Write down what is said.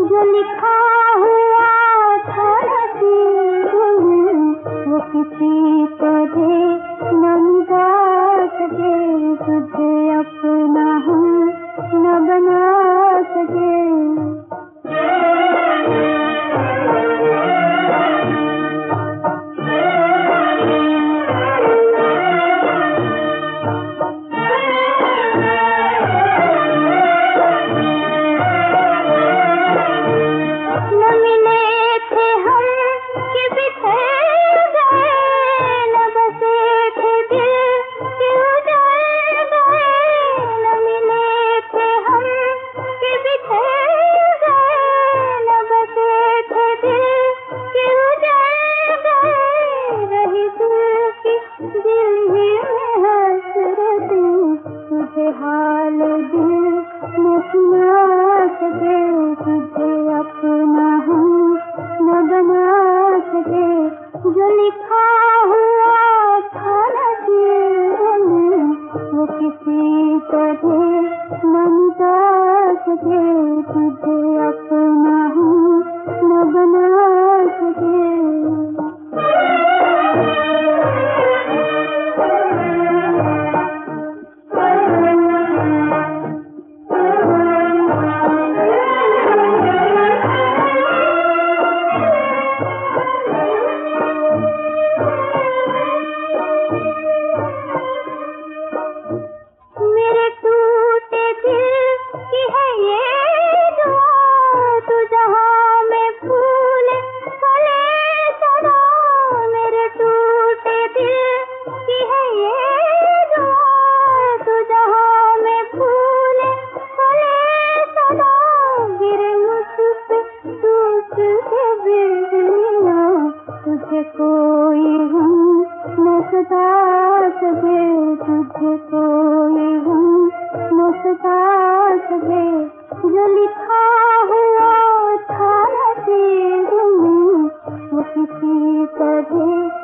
जो लिखा हुआ वो किसी पे हाल दिल न सुना सके तुझे अपना हूँ न बना सके जो लिखा हुआ वो किसी तरह न मिटा सके तुझे कोई हूँ मैं सता सके तुझे कोई हूँ मैं सता सके जो लिखा हुआ था में वो किसी तरह